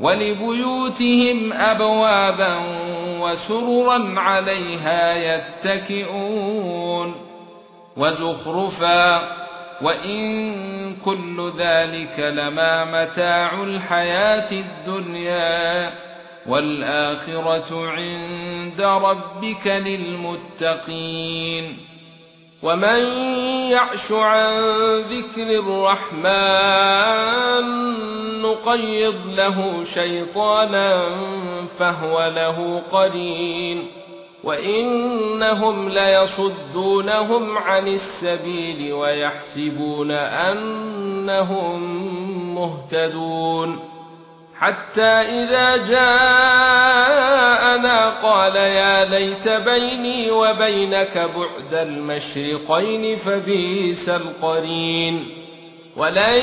ولبيوتهم ابوابا وسررا عليها يتكئون وزخرفا وإن كل ذلك لما متاع الحياة الدنيا والآخرة عند ربك للمتقين ومن يعش عن ذكر الرحمن نقيض له شيطانا فهو له قرين. وإنهم ليصدونهم عن السبيل ويحسبون أنهم مهتدون. حتى إذا جاءنا قال يا ليت بيني وبينك بعد المشرقين فبئس القرين. ولن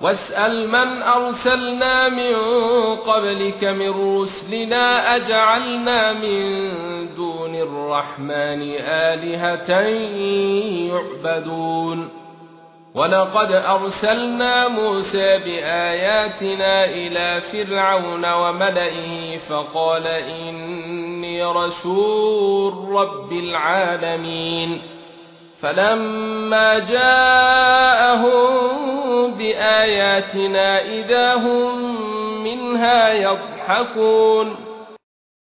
واسأل من أرسلنا من قبلك من رسلنا أجعلنا من دون الرحمن آلهة يعبدون. ولقد أرسلنا موسى بآياتنا إلى فرعون وملئه فقال إني رسول رب العالمين. فلما جاءهم بآياتنا إذا هم منها يضحكون